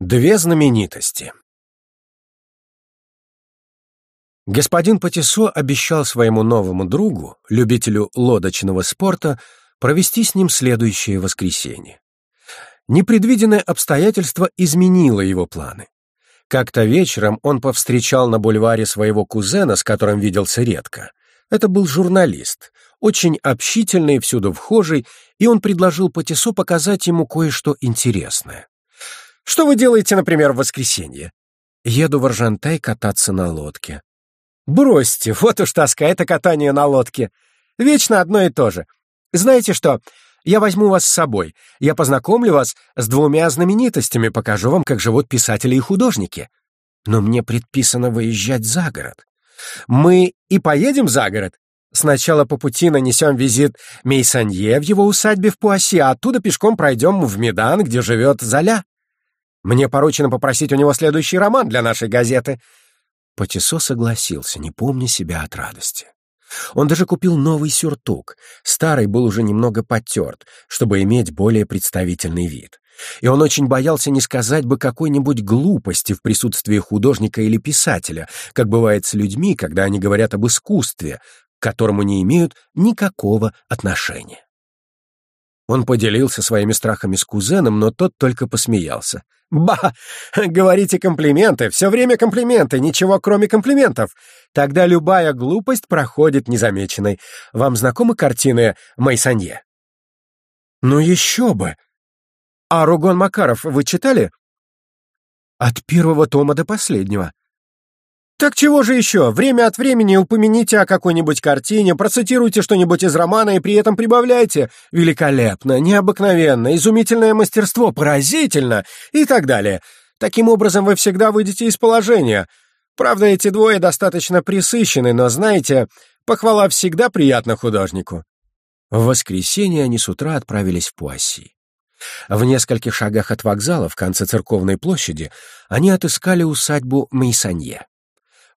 Две знаменитости Господин Патисо обещал своему новому другу, любителю лодочного спорта, провести с ним следующее воскресенье. Непредвиденное обстоятельство изменило его планы. Как-то вечером он повстречал на бульваре своего кузена, с которым виделся редко. Это был журналист, очень общительный, всюду вхожий, и он предложил Патисо показать ему кое-что интересное. «Что вы делаете, например, в воскресенье?» «Еду в Аржантай кататься на лодке». «Бросьте, вот уж тоска, это катание на лодке. Вечно одно и то же. Знаете что, я возьму вас с собой. Я познакомлю вас с двумя знаменитостями, покажу вам, как живут писатели и художники. Но мне предписано выезжать за город. Мы и поедем за город. Сначала по пути нанесем визит Мейсанье в его усадьбе в Пуасси, а оттуда пешком пройдем в Медан, где живет Золя. Мне поручено попросить у него следующий роман для нашей газеты. Патисо согласился, не помня себя от радости. Он даже купил новый сюртук. Старый был уже немного потерт, чтобы иметь более представительный вид. И он очень боялся не сказать бы какой-нибудь глупости в присутствии художника или писателя, как бывает с людьми, когда они говорят об искусстве, к которому не имеют никакого отношения. Он поделился своими страхами с кузеном, но тот только посмеялся. «Ба! Говорите комплименты, все время комплименты, ничего кроме комплиментов. Тогда любая глупость проходит незамеченной. Вам знакомы картины Майсанье?» «Ну еще бы! А Ругон Макаров вы читали?» «От первого тома до последнего. Так чего же еще? Время от времени упомяните о какой-нибудь картине, процитируйте что-нибудь из романа и при этом прибавляйте «великолепно», «необыкновенно», «изумительное мастерство», «поразительно» и так далее. Таким образом вы всегда выйдете из положения. Правда, эти двое достаточно присыщены, но, знаете, похвала всегда приятна художнику. В воскресенье они с утра отправились в Пуасси. В нескольких шагах от вокзала в конце церковной площади они отыскали усадьбу Мейсанье.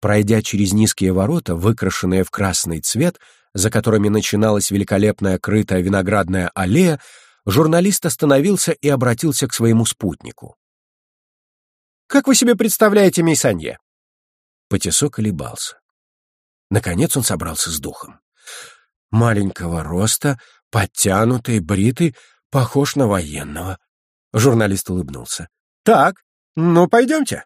Пройдя через низкие ворота, выкрашенные в красный цвет, за которыми начиналась великолепная крытая виноградная аллея, журналист остановился и обратился к своему спутнику. «Как вы себе представляете Мейсанье?» Патисо колебался. Наконец он собрался с духом. Маленького роста, подтянутый, бритый, похож на военного. Журналист улыбнулся. «Так, ну, пойдемте».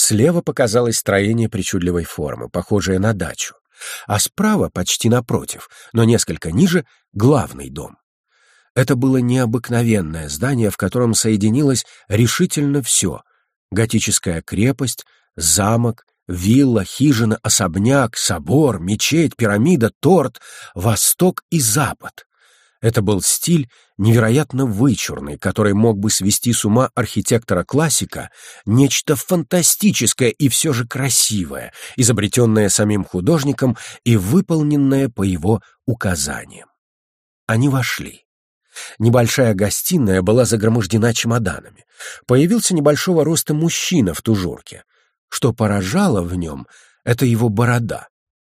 Слева показалось строение причудливой формы, похожее на дачу, а справа, почти напротив, но несколько ниже, главный дом. Это было необыкновенное здание, в котором соединилось решительно все — готическая крепость, замок, вилла, хижина, особняк, собор, мечеть, пирамида, торт, восток и запад. Это был стиль невероятно вычурный, который мог бы свести с ума архитектора-классика, нечто фантастическое и все же красивое, изобретенное самим художником и выполненное по его указаниям. Они вошли. Небольшая гостиная была загромождена чемоданами. Появился небольшого роста мужчина в тужурке. Что поражало в нем, это его борода.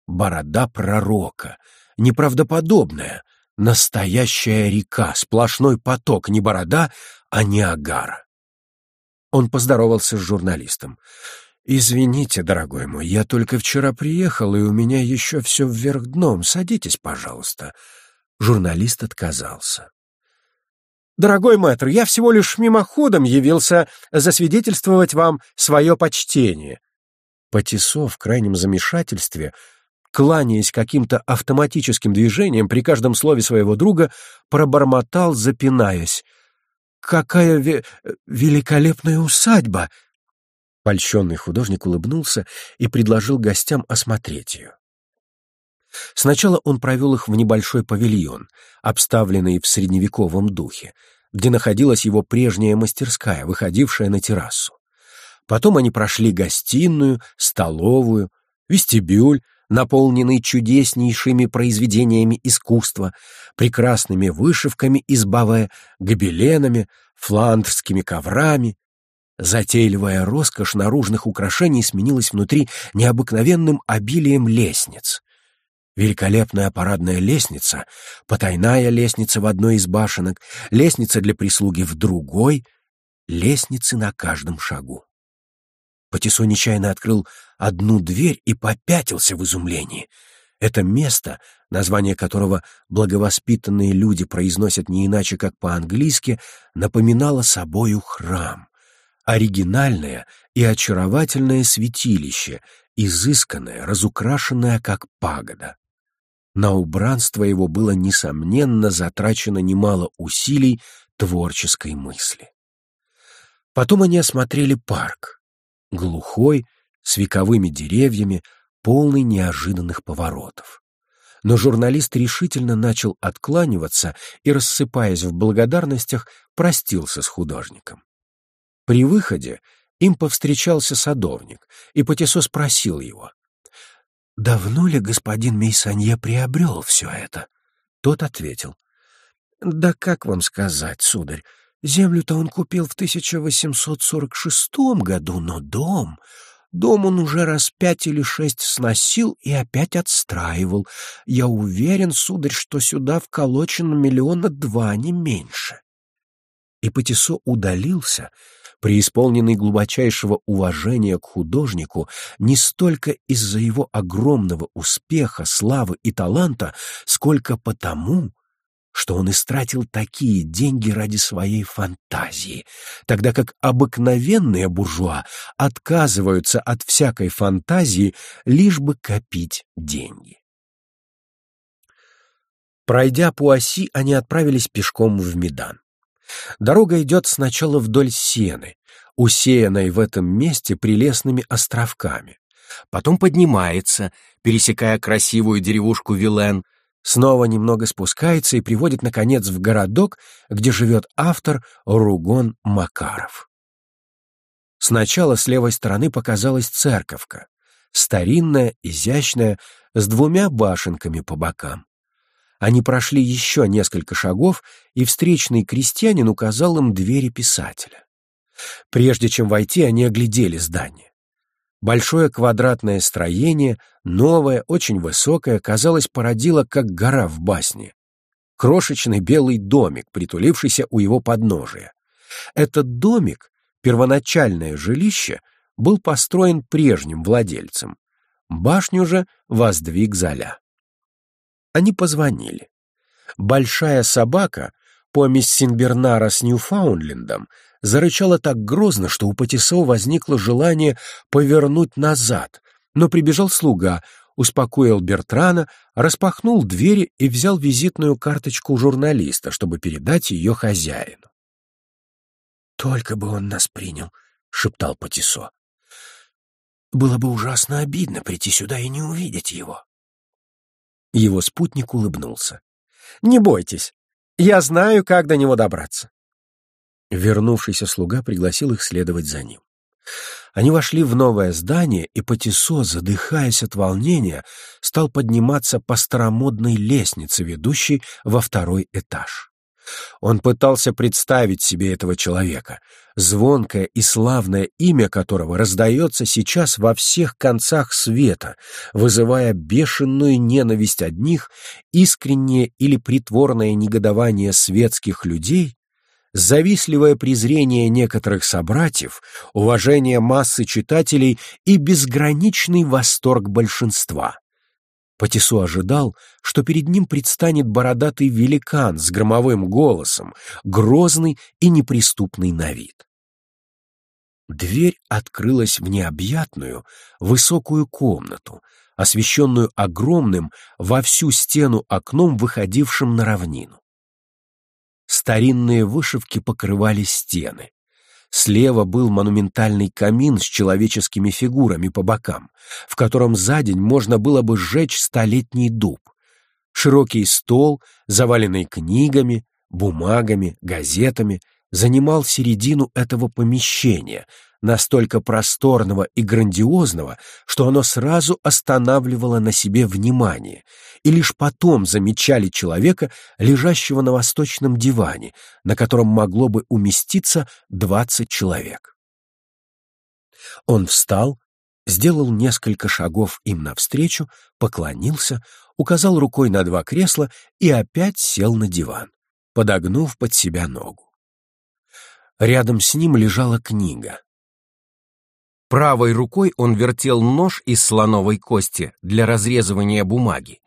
Борода пророка, неправдоподобная — Настоящая река, сплошной поток, не борода, а не агара. Он поздоровался с журналистом. «Извините, дорогой мой, я только вчера приехал, и у меня еще все вверх дном. Садитесь, пожалуйста». Журналист отказался. «Дорогой мэтр, я всего лишь мимоходом явился засвидетельствовать вам свое почтение». Патисо в крайнем замешательстве кланяясь каким-то автоматическим движением, при каждом слове своего друга пробормотал, запинаясь. «Какая ве великолепная усадьба!» Польщенный художник улыбнулся и предложил гостям осмотреть ее. Сначала он провел их в небольшой павильон, обставленный в средневековом духе, где находилась его прежняя мастерская, выходившая на террасу. Потом они прошли гостиную, столовую, вестибюль, наполненный чудеснейшими произведениями искусства, прекрасными вышивками из баве, гобеленами, фландрскими коврами. Затейливая роскошь наружных украшений сменилась внутри необыкновенным обилием лестниц. Великолепная парадная лестница, потайная лестница в одной из башенок, лестница для прислуги в другой. лестницы на каждом шагу. Патисо нечаянно открыл одну дверь и попятился в изумлении. Это место, название которого благовоспитанные люди произносят не иначе, как по-английски, напоминало собою храм. Оригинальное и очаровательное святилище, изысканное, разукрашенное, как пагода. На убранство его было, несомненно, затрачено немало усилий творческой мысли. Потом они осмотрели парк. Глухой, с вековыми деревьями, полный неожиданных поворотов. Но журналист решительно начал откланиваться и, рассыпаясь в благодарностях, простился с художником. При выходе им повстречался садовник, и Патисо спросил его, «Давно ли господин Мейсанье приобрел все это?» Тот ответил, «Да как вам сказать, сударь, землю-то он купил в 1846 году, но дом... Дом он уже раз пять или шесть сносил и опять отстраивал. Я уверен, сударь, что сюда вколочено миллиона два, не меньше». И Патисо удалился, преисполненный глубочайшего уважения к художнику не столько из-за его огромного успеха, славы и таланта, сколько потому, что он истратил такие деньги ради своей фантазии, тогда как обыкновенные буржуа отказываются от всякой фантазии, лишь бы копить деньги. Пройдя по оси, они отправились пешком в Медан. Дорога идет сначала вдоль сены, усеянной в этом месте прелестными островками. Потом поднимается, пересекая красивую деревушку Вилен, снова немного спускается и приводит, наконец, в городок, где живет автор Ругон Макаров. Сначала с левой стороны показалась церковка, старинная, изящная, с двумя башенками по бокам. Они прошли еще несколько шагов, и встречный крестьянин указал им двери писателя. Прежде чем войти, они оглядели здание. Большое квадратное строение, новое, очень высокое, казалось, породило, как гора в басне. Крошечный белый домик, притулившийся у его подножия. Этот домик, первоначальное жилище, был построен прежним владельцем. Башню же воздвиг Золя. Они позвонили. Большая собака, помесь Синбернара с Ньюфаундлендом, зарычала так грозно, что у Патисо возникло желание повернуть назад, но прибежал слуга, успокоил Бертрана, распахнул двери и взял визитную карточку журналиста, чтобы передать ее хозяину. «Только бы он нас принял», — шептал Патисо. «Было бы ужасно обидно прийти сюда и не увидеть его». Его спутник улыбнулся. «Не бойтесь, я знаю, как до него добраться». Вернувшийся слуга пригласил их следовать за ним. Они вошли в новое здание, и Патисо, задыхаясь от волнения, стал подниматься по старомодной лестнице, ведущей во второй этаж. Он пытался представить себе этого человека, звонкое и славное имя которого раздается сейчас во всех концах света, вызывая бешеную ненависть одних, искреннее или притворное негодование светских людей, завистливое презрение некоторых собратьев, уважение массы читателей и безграничный восторг большинства. Патису ожидал, что перед ним предстанет бородатый великан с громовым голосом, грозный и неприступный на вид. Дверь открылась в необъятную, высокую комнату, освещенную огромным во всю стену окном, выходившим на равнину. Старинные вышивки покрывали стены. Слева был монументальный камин с человеческими фигурами по бокам, в котором за день можно было бы сжечь столетний дуб. Широкий стол, заваленный книгами, бумагами, газетами, занимал середину этого помещения, настолько просторного и грандиозного, что оно сразу останавливало на себе внимание, и лишь потом замечали человека, лежащего на восточном диване, на котором могло бы уместиться двадцать человек. Он встал, сделал несколько шагов им навстречу, поклонился, указал рукой на два кресла и опять сел на диван, подогнув под себя ногу. Рядом с ним лежала книга. Правой рукой он вертел нож из слоновой кости для разрезывания бумаги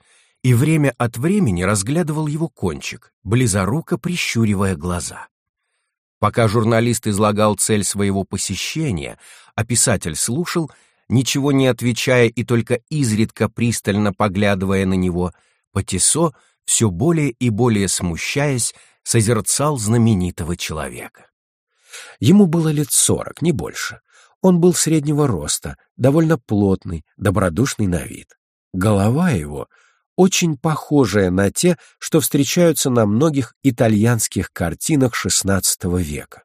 и время от времени разглядывал его кончик, близоруко прищуривая глаза. Пока журналист излагал цель своего посещения, а писатель слушал, ничего не отвечая и только изредка пристально поглядывая на него, Патисо, все более и более смущаясь, созерцал знаменитого человека. Ему было лет сорок, не больше. Он был среднего роста, довольно плотный, добродушный на вид. Голова его очень похожая на те, что встречаются на многих итальянских картинах XVI века.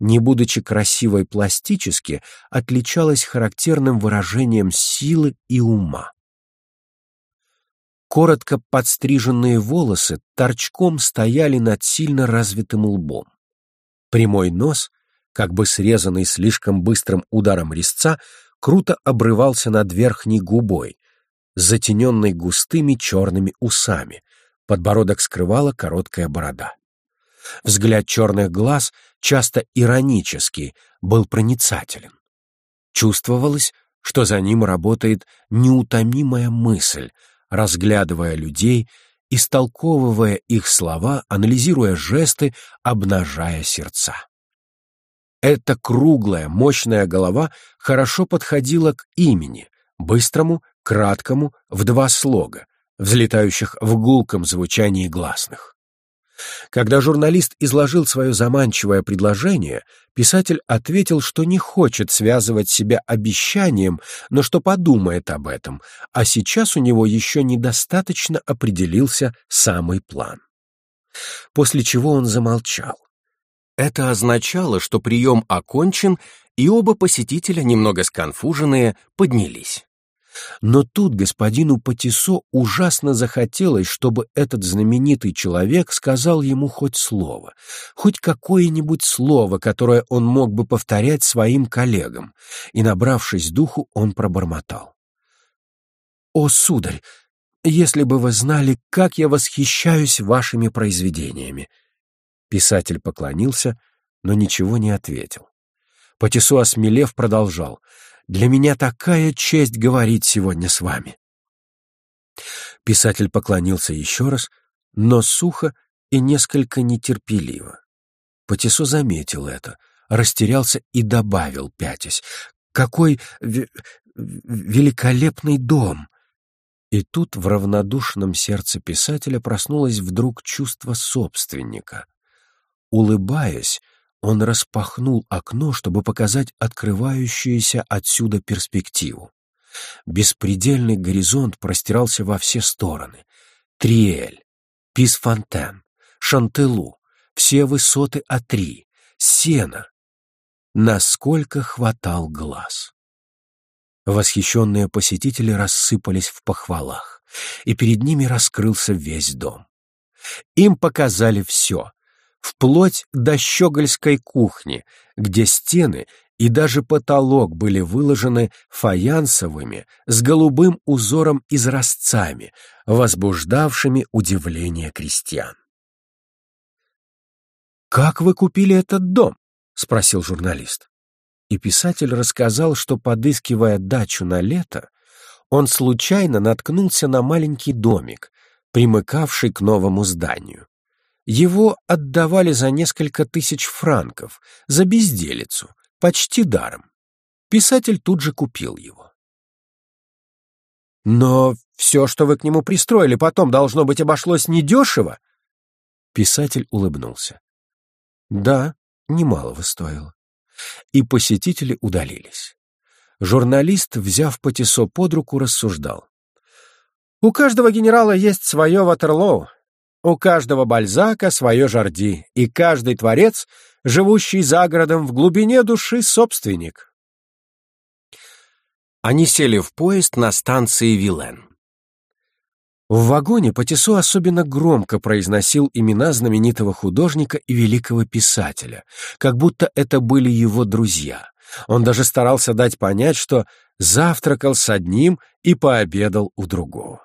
Не будучи красивой пластически, отличалась характерным выражением силы и ума. Коротко подстриженные волосы торчком стояли над сильно развитым лбом. Прямой нос как бы срезанный слишком быстрым ударом резца, круто обрывался над верхней губой, затененной густыми черными усами, подбородок скрывала короткая борода. Взгляд черных глаз, часто иронический, был проницателен. Чувствовалось, что за ним работает неутомимая мысль, разглядывая людей, истолковывая их слова, анализируя жесты, обнажая сердца. Эта круглая, мощная голова хорошо подходила к имени, быстрому, краткому, в два слога, взлетающих в гулком звучании гласных. Когда журналист изложил свое заманчивое предложение, писатель ответил, что не хочет связывать себя обещанием, но что подумает об этом, а сейчас у него еще недостаточно определился самый план. После чего он замолчал. Это означало, что прием окончен, и оба посетителя, немного сконфуженные, поднялись. Но тут господину Патисо ужасно захотелось, чтобы этот знаменитый человек сказал ему хоть слово, хоть какое-нибудь слово, которое он мог бы повторять своим коллегам, и, набравшись духу, он пробормотал. «О, сударь, если бы вы знали, как я восхищаюсь вашими произведениями!» Писатель поклонился, но ничего не ответил. Патисо, осмелев, продолжал. «Для меня такая честь говорить сегодня с вами». Писатель поклонился еще раз, но сухо и несколько нетерпеливо. Патисо заметил это, растерялся и добавил, пятясь, «Какой великолепный дом!» И тут в равнодушном сердце писателя проснулось вдруг чувство собственника. Улыбаясь, он распахнул окно, чтобы показать открывающуюся отсюда перспективу. Беспредельный горизонт простирался во все стороны. Триэль, Писфонтен, Шантелу, все высоты А3, Сена. Насколько хватал глаз. Восхищенные посетители рассыпались в похвалах, и перед ними раскрылся весь дом. Им показали все вплоть до щегольской кухни, где стены и даже потолок были выложены фаянсовыми с голубым узором изразцами, возбуждавшими удивление крестьян. «Как вы купили этот дом?» — спросил журналист. И писатель рассказал, что, подыскивая дачу на лето, он случайно наткнулся на маленький домик, примыкавший к новому зданию. Его отдавали за несколько тысяч франков, за безделицу, почти даром. Писатель тут же купил его. «Но все, что вы к нему пристроили, потом, должно быть, обошлось недешево?» Писатель улыбнулся. «Да, немалого стоило». И посетители удалились. Журналист, взяв Патисо под руку, рассуждал. «У каждого генерала есть свое Ватерлоу, у каждого Бальзака свое Жарди, и каждый творец, живущий за городом в глубине души, собственник. Они сели в поезд на станции Вилен. В вагоне Патисо особенно громко произносил имена знаменитого художника и великого писателя, как будто это были его друзья. Он даже старался дать понять, что завтракал с одним и пообедал у другого.